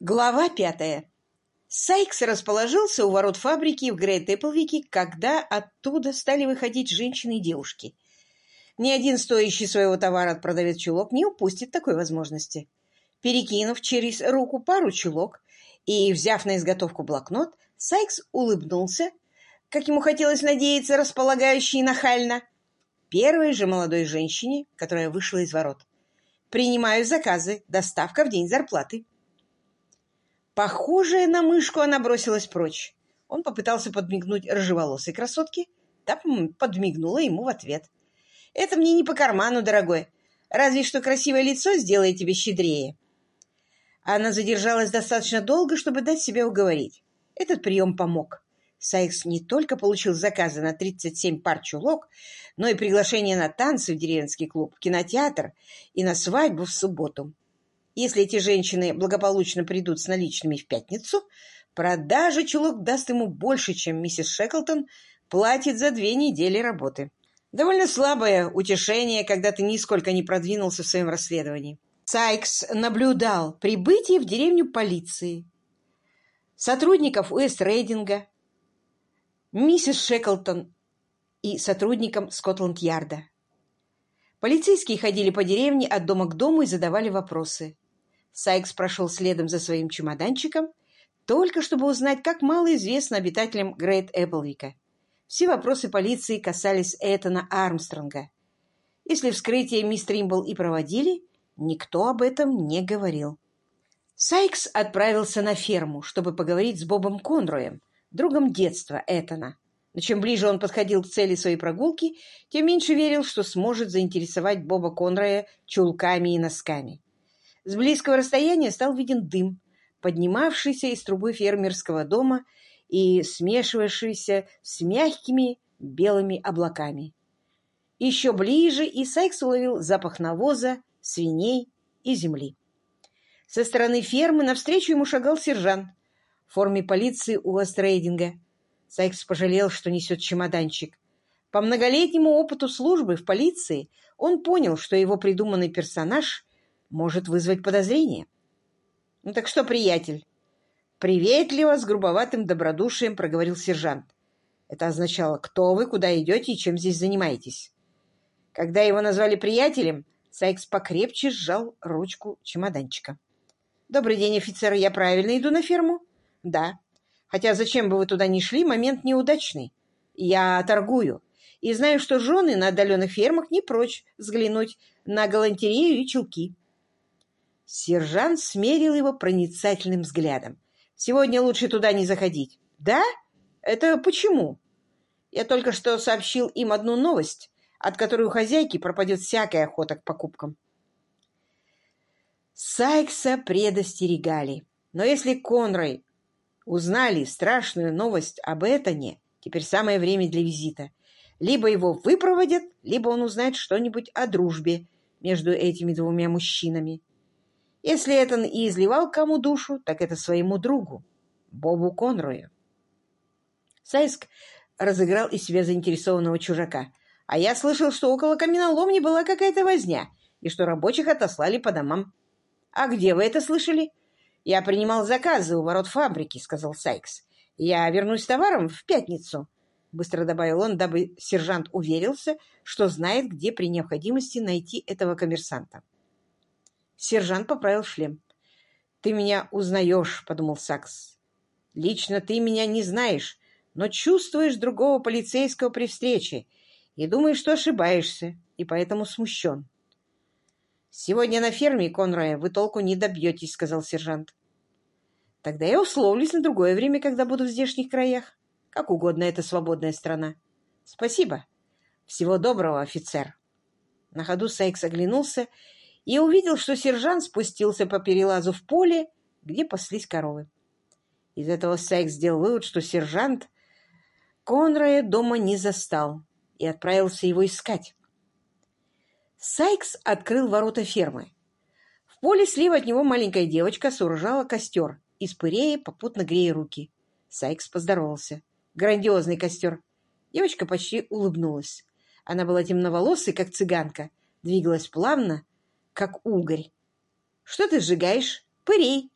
Глава пятая. Сайкс расположился у ворот фабрики в Грейт Эпплвике, когда оттуда стали выходить женщины и девушки. Ни один стоящий своего товара продавец-чулок не упустит такой возможности. Перекинув через руку пару чулок и взяв на изготовку блокнот, Сайкс улыбнулся, как ему хотелось надеяться, располагающий нахально, первой же молодой женщине, которая вышла из ворот. «Принимаю заказы. Доставка в день зарплаты». Похожая на мышку, она бросилась прочь. Он попытался подмигнуть рыжеволосой красотке, та подмигнула ему в ответ. «Это мне не по карману, дорогой. Разве что красивое лицо сделает тебе щедрее». Она задержалась достаточно долго, чтобы дать себя уговорить. Этот прием помог. Сайкс не только получил заказы на 37 пар чулок, но и приглашение на танцы в деревенский клуб, кинотеатр и на свадьбу в субботу. Если эти женщины благополучно придут с наличными в пятницу, продажа чулок даст ему больше, чем миссис Шеклтон платит за две недели работы. Довольно слабое утешение, когда ты нисколько не продвинулся в своем расследовании. Сайкс наблюдал прибытие в деревню полиции, сотрудников Уэст-Рейдинга, миссис Шеклтон и сотрудникам Скотланд-Ярда. Полицейские ходили по деревне от дома к дому и задавали вопросы. Сайкс прошел следом за своим чемоданчиком, только чтобы узнать, как мало известно обитателям Грейт Эпплвика. Все вопросы полиции касались Этана Армстронга. Если вскрытие мисс Тримбл и проводили, никто об этом не говорил. Сайкс отправился на ферму, чтобы поговорить с Бобом Конроем, другом детства Этана. Но чем ближе он подходил к цели своей прогулки, тем меньше верил, что сможет заинтересовать Боба Конроя чулками и носками. С близкого расстояния стал виден дым, поднимавшийся из трубы фермерского дома и смешивавшийся с мягкими белыми облаками. Еще ближе и Сайкс уловил запах навоза, свиней и земли. Со стороны фермы навстречу ему шагал сержант в форме полиции у Астрейдинга. Сайкс пожалел, что несет чемоданчик. По многолетнему опыту службы в полиции он понял, что его придуманный персонаж может вызвать подозрение. Ну так что, приятель? Приветливо, с грубоватым добродушием проговорил сержант. Это означало, кто вы, куда идете и чем здесь занимаетесь. Когда его назвали приятелем, Сайкс покрепче сжал ручку чемоданчика. «Добрый день, офицер, я правильно иду на ферму?» «Да. Хотя зачем бы вы туда ни шли, момент неудачный. Я торгую и знаю, что жены на отдаленных фермах не прочь взглянуть на галантерею и чулки. Сержант смерил его проницательным взглядом. «Сегодня лучше туда не заходить». «Да? Это почему?» «Я только что сообщил им одну новость, от которой у хозяйки пропадет всякая охота к покупкам». Сайкса предостерегали. Но если Конрой узнали страшную новость об Этоне, теперь самое время для визита. Либо его выпроводят, либо он узнает что-нибудь о дружбе между этими двумя мужчинами. Если Этан и изливал кому душу, так это своему другу, Бобу Конрою. Сайск разыграл из себя заинтересованного чужака. А я слышал, что около каменоломни была какая-то возня, и что рабочих отослали по домам. «А где вы это слышали?» «Я принимал заказы у ворот фабрики», — сказал Сайкс. «Я вернусь с товаром в пятницу», — быстро добавил он, дабы сержант уверился, что знает, где при необходимости найти этого коммерсанта. Сержант поправил шлем. «Ты меня узнаешь», — подумал Сакс. «Лично ты меня не знаешь, но чувствуешь другого полицейского при встрече и думаешь, что ошибаешься, и поэтому смущен». «Сегодня на ферме, Конрая, вы толку не добьетесь», — сказал сержант. «Тогда я условлюсь на другое время, когда буду в здешних краях. Как угодно, это свободная страна. Спасибо. Всего доброго, офицер». На ходу Сайкс оглянулся и увидел, что сержант спустился по перелазу в поле, где паслись коровы. Из этого Сайкс сделал вывод, что сержант Конрая дома не застал и отправился его искать. Сайкс открыл ворота фермы. В поле слева от него маленькая девочка сооружала костер, из пырея попутно грея руки. Сайкс поздоровался. Грандиозный костер. Девочка почти улыбнулась. Она была темноволосой, как цыганка, двигалась плавно, как угорь. Что ты сжигаешь? Пырей.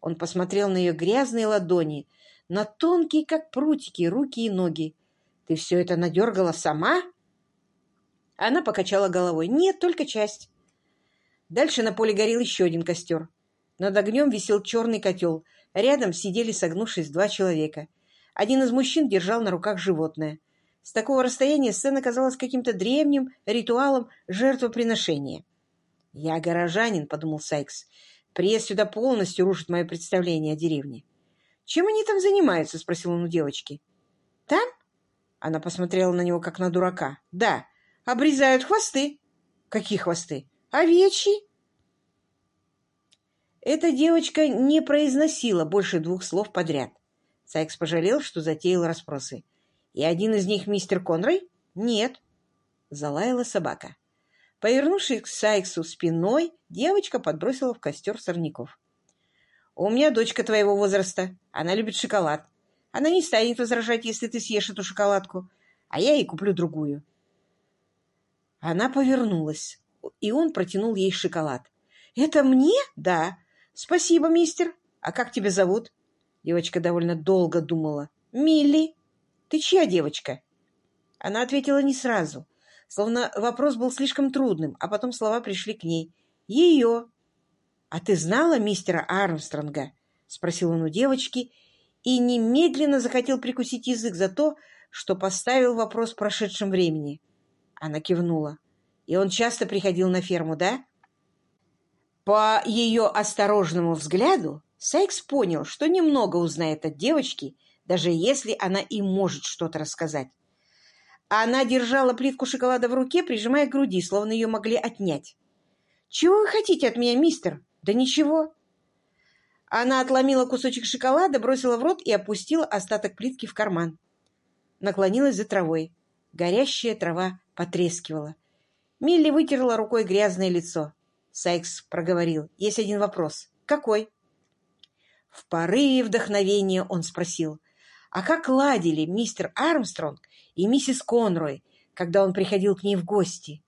Он посмотрел на ее грязные ладони, на тонкие, как прутики, руки и ноги. «Ты все это надергала сама?» Она покачала головой. «Нет, только часть». Дальше на поле горел еще один костер. Над огнем висел черный котел. Рядом сидели, согнувшись, два человека. Один из мужчин держал на руках животное. С такого расстояния сцена казалась каким-то древним ритуалом жертвоприношения. «Я горожанин», — подумал Сайкс. «Приезд сюда полностью рушит мое представление о деревне». «Чем они там занимаются?» — спросил он у девочки. «Там?» — она посмотрела на него, как на дурака. «Да, обрезают хвосты». «Какие хвосты?» «Овечьи». Эта девочка не произносила больше двух слов подряд. Сайкс пожалел, что затеял расспросы. «И один из них мистер Конрой?» «Нет». Залаяла собака. Повернувшись к Сайксу спиной, девочка подбросила в костер сорняков. «У меня дочка твоего возраста. Она любит шоколад. Она не станет возражать, если ты съешь эту шоколадку, а я ей куплю другую». Она повернулась, и он протянул ей шоколад. «Это мне?» «Да». «Спасибо, мистер. А как тебя зовут?» Девочка довольно долго думала. «Милли. Ты чья девочка?» Она ответила не сразу. Словно вопрос был слишком трудным, а потом слова пришли к ней. «Ее!» «А ты знала мистера Армстронга?» — спросил он у девочки и немедленно захотел прикусить язык за то, что поставил вопрос в прошедшем времени. Она кивнула. «И он часто приходил на ферму, да?» По ее осторожному взгляду Сайкс понял, что немного узнает от девочки, даже если она и может что-то рассказать. Она держала плитку шоколада в руке, прижимая к груди, словно ее могли отнять. «Чего вы хотите от меня, мистер?» «Да ничего». Она отломила кусочек шоколада, бросила в рот и опустила остаток плитки в карман. Наклонилась за травой. Горящая трава потрескивала. Милли вытерла рукой грязное лицо. Сайкс проговорил. «Есть один вопрос. Какой?» В порыве вдохновения он спросил. «А как ладили мистер Армстронг и миссис Конрой, когда он приходил к ней в гости.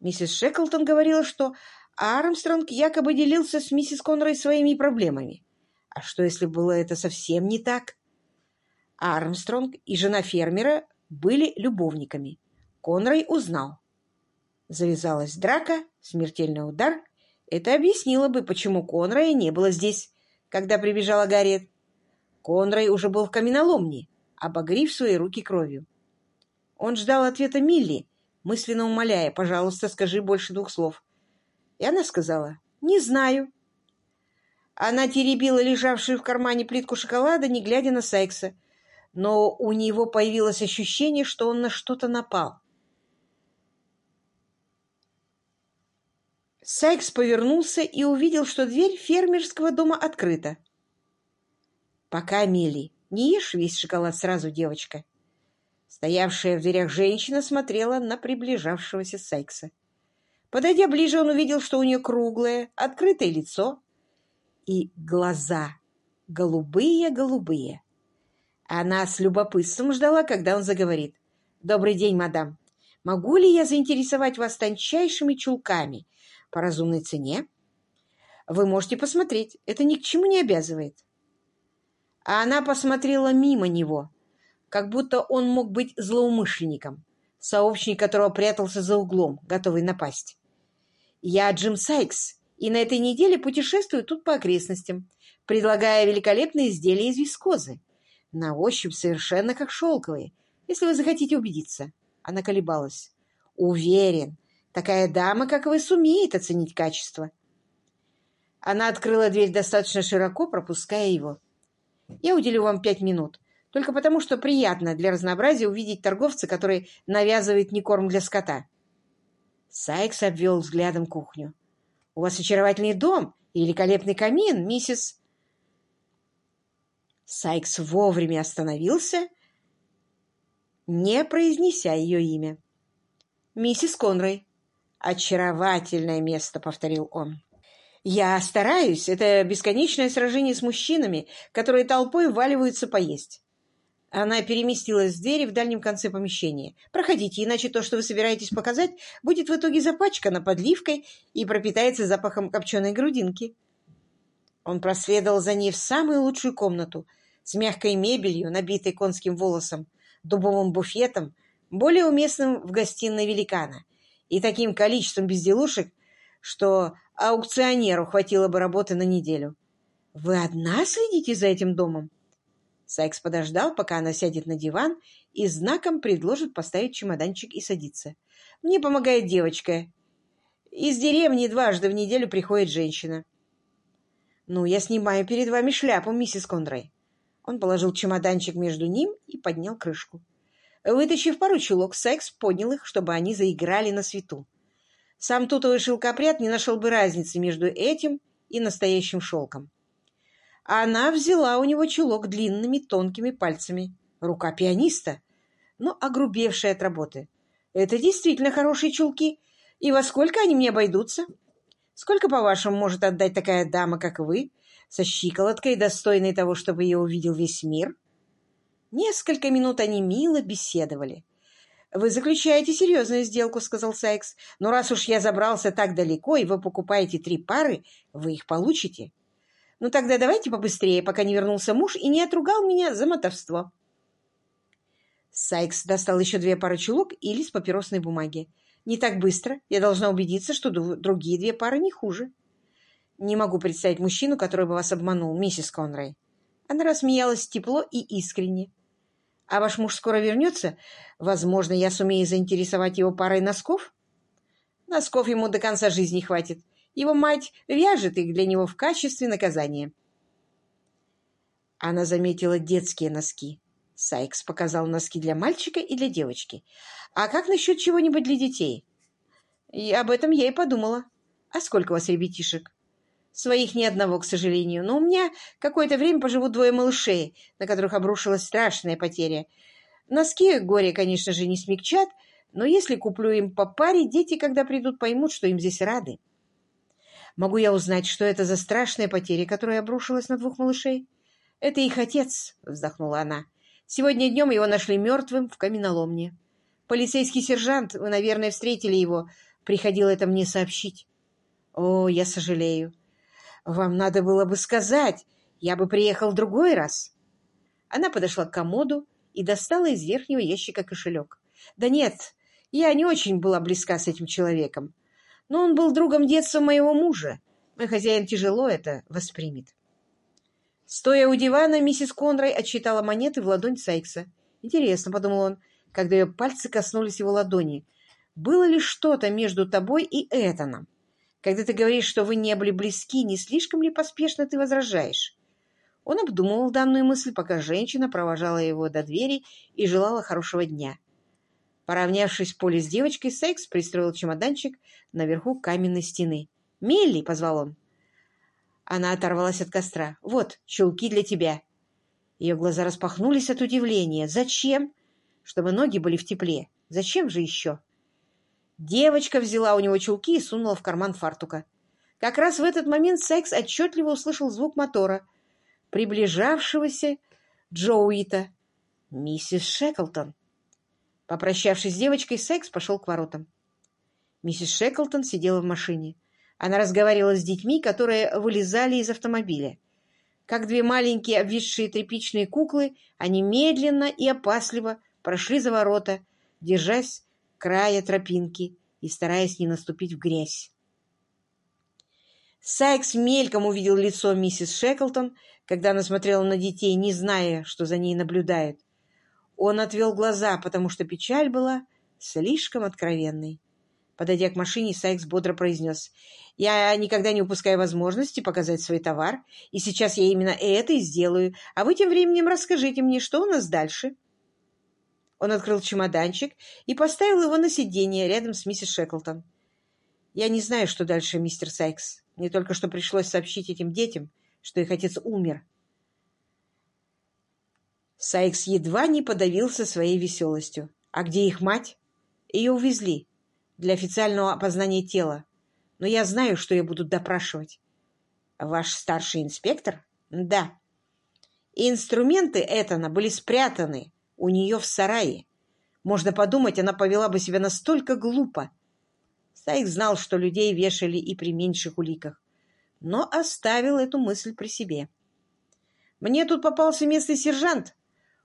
Миссис Шеклтон говорила, что Армстронг якобы делился с миссис Конрой своими проблемами. А что, если было это совсем не так? Армстронг и жена фермера были любовниками. Конрой узнал. Завязалась драка, смертельный удар. Это объяснило бы, почему Конроя не было здесь, когда прибежала Гарриет. Конрой уже был в каменоломне, обогрив свои руки кровью. Он ждал ответа Милли, мысленно умоляя, «Пожалуйста, скажи больше двух слов». И она сказала, «Не знаю». Она теребила лежавшую в кармане плитку шоколада, не глядя на Сайкса, но у него появилось ощущение, что он на что-то напал. Сайкс повернулся и увидел, что дверь фермерского дома открыта. «Пока, Милли, не ешь весь шоколад сразу, девочка. Стоявшая в дверях женщина смотрела на приближавшегося Сайкса. Подойдя ближе, он увидел, что у нее круглое, открытое лицо и глаза голубые-голубые. Она с любопытством ждала, когда он заговорит. «Добрый день, мадам. Могу ли я заинтересовать вас тончайшими чулками по разумной цене? Вы можете посмотреть. Это ни к чему не обязывает а она посмотрела мимо него, как будто он мог быть злоумышленником, сообщник которого прятался за углом, готовый напасть. «Я Джим Сайкс, и на этой неделе путешествую тут по окрестностям, предлагая великолепные изделия из вискозы, на ощупь совершенно как шелковые, если вы захотите убедиться». Она колебалась. «Уверен, такая дама, как вы, сумеет оценить качество». Она открыла дверь достаточно широко, пропуская его. Я уделю вам пять минут. Только потому, что приятно для разнообразия увидеть торговца, который навязывает не корм для скота. Сайкс обвел взглядом кухню. «У вас очаровательный дом и великолепный камин, миссис...» Сайкс вовремя остановился, не произнеся ее имя. «Миссис Конрой». «Очаровательное место», — повторил он. Я стараюсь. Это бесконечное сражение с мужчинами, которые толпой вваливаются поесть. Она переместилась с двери в дальнем конце помещения. «Проходите, иначе то, что вы собираетесь показать, будет в итоге запачкано подливкой и пропитается запахом копченой грудинки». Он проследовал за ней в самую лучшую комнату с мягкой мебелью, набитой конским волосом, дубовым буфетом, более уместным в гостиной великана, и таким количеством безделушек, что аукционеру хватило бы работы на неделю. «Вы одна следите за этим домом?» Сайкс подождал, пока она сядет на диван и знаком предложит поставить чемоданчик и садиться. «Мне помогает девочка. Из деревни дважды в неделю приходит женщина». «Ну, я снимаю перед вами шляпу, миссис Конрой». Он положил чемоданчик между ним и поднял крышку. Вытащив пару чулок, Сайкс поднял их, чтобы они заиграли на свету. Сам тутовый шелкопряд не нашел бы разницы между этим и настоящим шелком. Она взяла у него чулок длинными тонкими пальцами. Рука пианиста, но огрубевшая от работы. Это действительно хорошие чулки. И во сколько они мне обойдутся? Сколько, по-вашему, может отдать такая дама, как вы, со щиколоткой, достойной того, чтобы ее увидел весь мир? Несколько минут они мило беседовали. «Вы заключаете серьезную сделку», — сказал Сайкс. «Но раз уж я забрался так далеко, и вы покупаете три пары, вы их получите». Ну тогда давайте побыстрее, пока не вернулся муж и не отругал меня за мотовство. Сайкс достал еще две пары чулок и лист папиросной бумаги. Не так быстро. Я должна убедиться, что другие две пары не хуже. Не могу представить мужчину, который бы вас обманул, миссис Конрай. Она рассмеялась тепло и искренне. А ваш муж скоро вернется? Возможно, я сумею заинтересовать его парой носков? Носков ему до конца жизни хватит. Его мать вяжет их для него в качестве наказания. Она заметила детские носки. Сайкс показал носки для мальчика и для девочки. «А как насчет чего-нибудь для детей?» и «Об этом я и подумала. А сколько у вас ребятишек?» «Своих ни одного, к сожалению. Но у меня какое-то время поживут двое малышей, на которых обрушилась страшная потеря. Носки горе, конечно же, не смягчат, но если куплю им по паре, дети, когда придут, поймут, что им здесь рады». Могу я узнать, что это за страшная потеря, которая обрушилась на двух малышей? Это их отец, вздохнула она. Сегодня днем его нашли мертвым в каменоломне. Полицейский сержант, вы, наверное, встретили его, приходил это мне сообщить. О, я сожалею. Вам надо было бы сказать, я бы приехал в другой раз. Она подошла к комоду и достала из верхнего ящика кошелек. Да нет, я не очень была близка с этим человеком но он был другом детства моего мужа. Мой хозяин тяжело это воспримет. Стоя у дивана, миссис Конрой отсчитала монеты в ладонь Сайкса. «Интересно», — подумал он, когда ее пальцы коснулись его ладони, «было ли что-то между тобой и Этаном? Когда ты говоришь, что вы не были близки, не слишком ли поспешно ты возражаешь?» Он обдумывал данную мысль, пока женщина провожала его до двери и желала хорошего дня. Поравнявшись в поле с девочкой, Секс пристроил чемоданчик наверху каменной стены. «Мелли!» — позвал он. Она оторвалась от костра. «Вот, чулки для тебя!» Ее глаза распахнулись от удивления. «Зачем?» «Чтобы ноги были в тепле. Зачем же еще?» Девочка взяла у него чулки и сунула в карман фартука. Как раз в этот момент Секс отчетливо услышал звук мотора, приближавшегося Джоуита. «Миссис Шеклтон!» Попрощавшись с девочкой, Секс пошел к воротам. Миссис Шеклтон сидела в машине. Она разговаривала с детьми, которые вылезали из автомобиля. Как две маленькие обвисшие тряпичные куклы, они медленно и опасливо прошли за ворота, держась края тропинки и стараясь не наступить в грязь. Сайкс мельком увидел лицо миссис Шеклтон, когда она смотрела на детей, не зная, что за ней наблюдают. Он отвел глаза, потому что печаль была слишком откровенной. Подойдя к машине, Сайкс бодро произнес. «Я никогда не упускаю возможности показать свой товар, и сейчас я именно это и сделаю, а вы тем временем расскажите мне, что у нас дальше». Он открыл чемоданчик и поставил его на сиденье рядом с миссис Шеклтон. «Я не знаю, что дальше, мистер Сайкс. Мне только что пришлось сообщить этим детям, что их отец умер, Сайкс едва не подавился своей веселостью. А где их мать? Ее увезли для официального опознания тела. Но я знаю, что я буду допрашивать. Ваш старший инспектор? Да. инструменты Этана были спрятаны у нее в сарае. Можно подумать, она повела бы себя настолько глупо. Сайкс знал, что людей вешали и при меньших уликах. но оставил эту мысль при себе. «Мне тут попался местный сержант.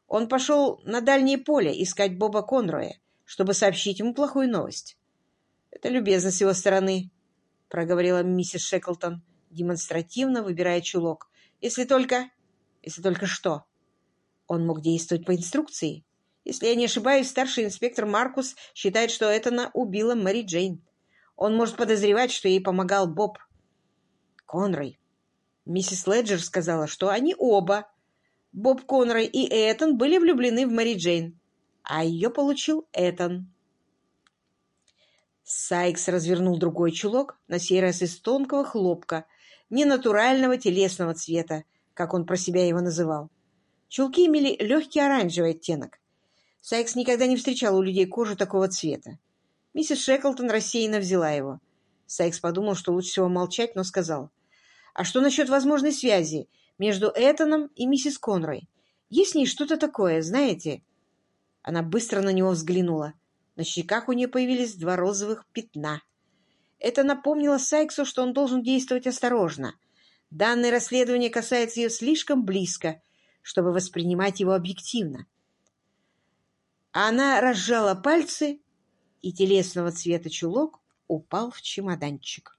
Он пошел на дальнее поле искать Боба Конроя, чтобы сообщить ему плохую новость. Это любезно с его стороны, — проговорила миссис Шеклтон, демонстративно выбирая чулок. Если только... Если только что? Он мог действовать по инструкции. Если я не ошибаюсь, старший инспектор Маркус считает, что Этана убила Мэри Джейн. Он может подозревать, что ей помогал Боб. Конрой. Миссис Леджер сказала, что они оба, Боб Конрой и Этан, были влюблены в Мэри Джейн, а ее получил Этан. Сайкс развернул другой чулок, на сей раз из тонкого хлопка, ненатурального телесного цвета, как он про себя его называл. Чулки имели легкий оранжевый оттенок. Сайкс никогда не встречал у людей кожу такого цвета. Миссис Шеклтон рассеянно взяла его. Сайкс подумал, что лучше всего молчать, но сказал. «А что насчет возможной связи между Этаном и миссис Конрой? Есть в ней что-то такое, знаете?» Она быстро на него взглянула. На щеках у нее появились два розовых пятна. Это напомнило Сайксу, что он должен действовать осторожно. Данное расследование касается ее слишком близко, чтобы воспринимать его объективно. Она разжала пальцы, и телесного цвета чулок упал в чемоданчик.